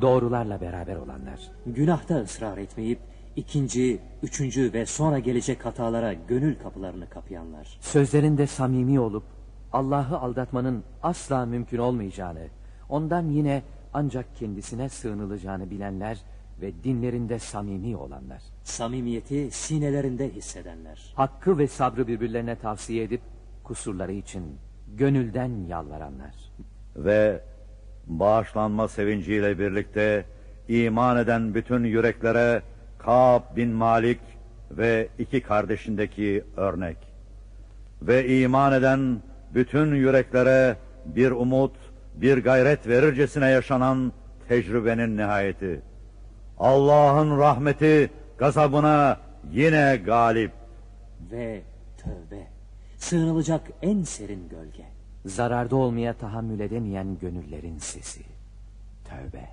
doğrularla beraber olanlar. Günahta ısrar etmeyip ikinci, üçüncü ve sonra gelecek hatalara gönül kapılarını kapayanlar. Sözlerinde samimi olup Allah'ı aldatmanın asla mümkün olmayacağını, ondan yine ancak kendisine sığınılacağını bilenler ve dinlerinde samimi olanlar. Samimiyeti sinelerinde hissedenler. Hakkı ve sabrı birbirlerine tavsiye edip kusurları için gönülden yalvaranlar. Ve bağışlanma sevinciyle birlikte iman eden bütün yüreklere Ka'b bin Malik ve iki kardeşindeki örnek. Ve iman eden bütün yüreklere bir umut, bir gayret verircesine yaşanan tecrübenin nihayeti. Allah'ın rahmeti gazabına yine galip. Ve tövbe. Sığınılacak en serin gölge. Zararda olmaya tahammül edemeyen gönüllerin sesi. Tövbe.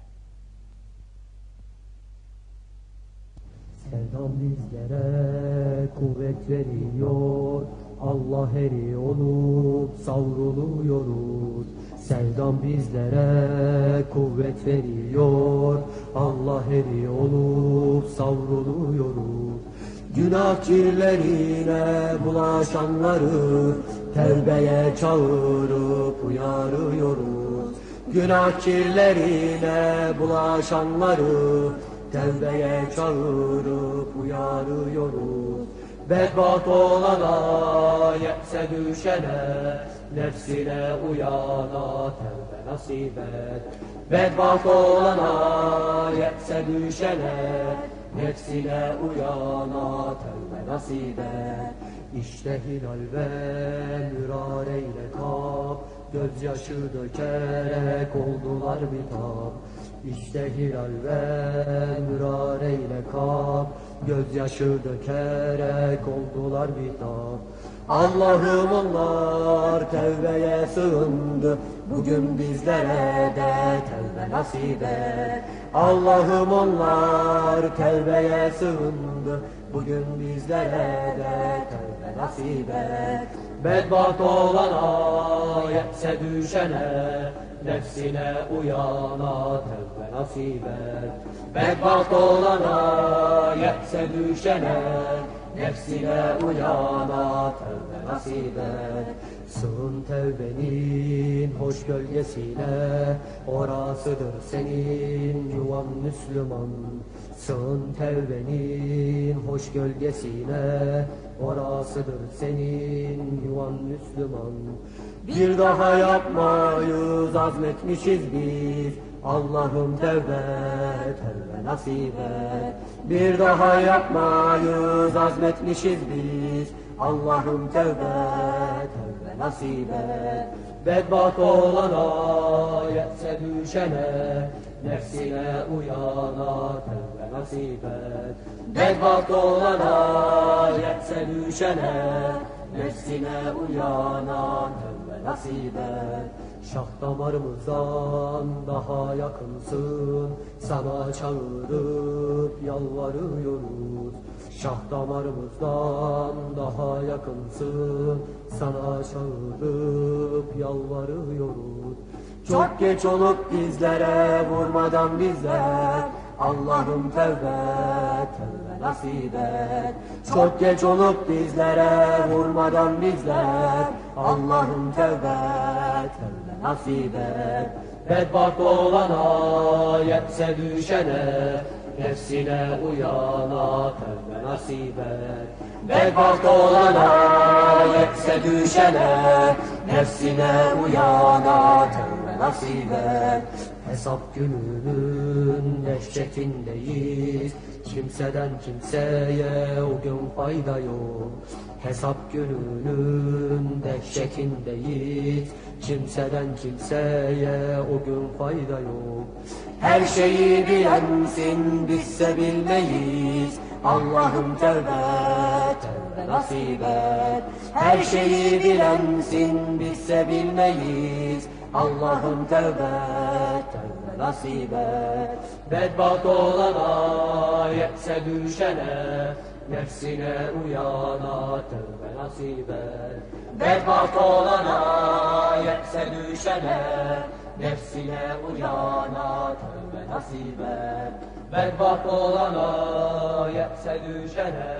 Sevdam bizlere kuvvet veriyor Allah eri olup savruluyoruz Sevdam bizlere kuvvet veriyor Allah eri olup savruluyoruz Günah kirlerine bulaşanları Tevbeye çağırıp uyarıyoruz. Günah kirlerine bulaşanları Tevbeye çağırıp uyarıyoruz. Bedbaht olana, yekse düşene Nefsine uyana tevbe nasip et. Bedbaht olana, yekse düşene. Nefsine uyana tevbe nasip et. İşte hilal ve mürareyle kap. Gözyaşı dökerek oldular bitap. İşte hilal ve mürareyle kap. Gözyaşı dökerek oldular bitap Allah'ım onlar tevbeye sığındı. Bugün bizlere de tevbe nasip Allah'ım onlar tevbeye sığındı. Bugün bizlere de tevbe nasip et. Bedbaht olana, yekse düşene Nefsine uyana tevbe nasip et. Bedbaht olana, yekse düşene Nefsine uyana tevbe nasip et Sığın tevbenin hoş gölgesine. Orasıdır senin yuvan Müslüman. Sığın tevbenin hoş gölgesine. Orasıdır senin yuvan Müslüman. Bir daha yapmayız azmetmişiz biz Allah'ım tevbe, tevbe nasip Bir daha yapmayız azmetmişiz biz. Allah'ım tevbe, tevbe nasip et. Bedbaht olana, yetse düşene Nefsine uyana tevbe nasip et. Bedbaht olana, yetse düşene Nefsine uyana tevbe nasip Şah damarımızdan daha yakınsın. Sana çağırıp yalvarıyoruz. Şah damarımızdan daha yakınsın. Sana çağırıp yalvarıyoruz. Çok geç olup bizlere vurmadan bizler. Allah'ım tevbe, tevbe nasip et. Çok geç olup bizlere vurmadan bizler. Allah'ım tevbe, tevbe nasip et. Bedbaht olana, yetse düşene Nefsine uyana tevbe nasip et. Bedbaht olana, yetse düşene Nefsine uyana tevbe nasip et Hesap gününün dehşetindeyiz. Kimseden kimseye o gün fayda yok. Hesap gününün dehşetindeyiz. Kimseden kimseye o gün fayda yok. Her şeyi bilensin bizse bilmeyiz. Allah'ım tövbe, tövbe nasip et. Her şeyi bilensin bizse bilmeyiz Allah'ım tövbe, tövbe nasip et Bedbaht olana, yetse düşene Nefsine uyana tövbe nasip et Bedbaht olana, yetse düşene Nefsine uyana tövbe nasip et Bedbaht olana, yetse düşene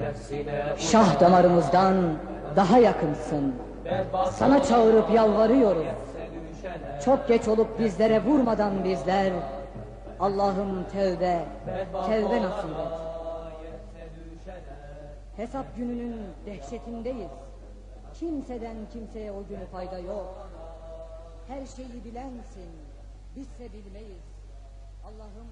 Nefsine Şah damarımızdan daha yakınsın. Sana çağırıp yalvarıyoruz. Çok geç olup bizlere vurmadan bizler. Allah'ım tevbe, tevbe nasip et. Hesap gününün dehşetindeyiz. Kimseden kimseye o günü fayda yok. Her şeyi bilensin, bizse bilmeyiz. Allah'ım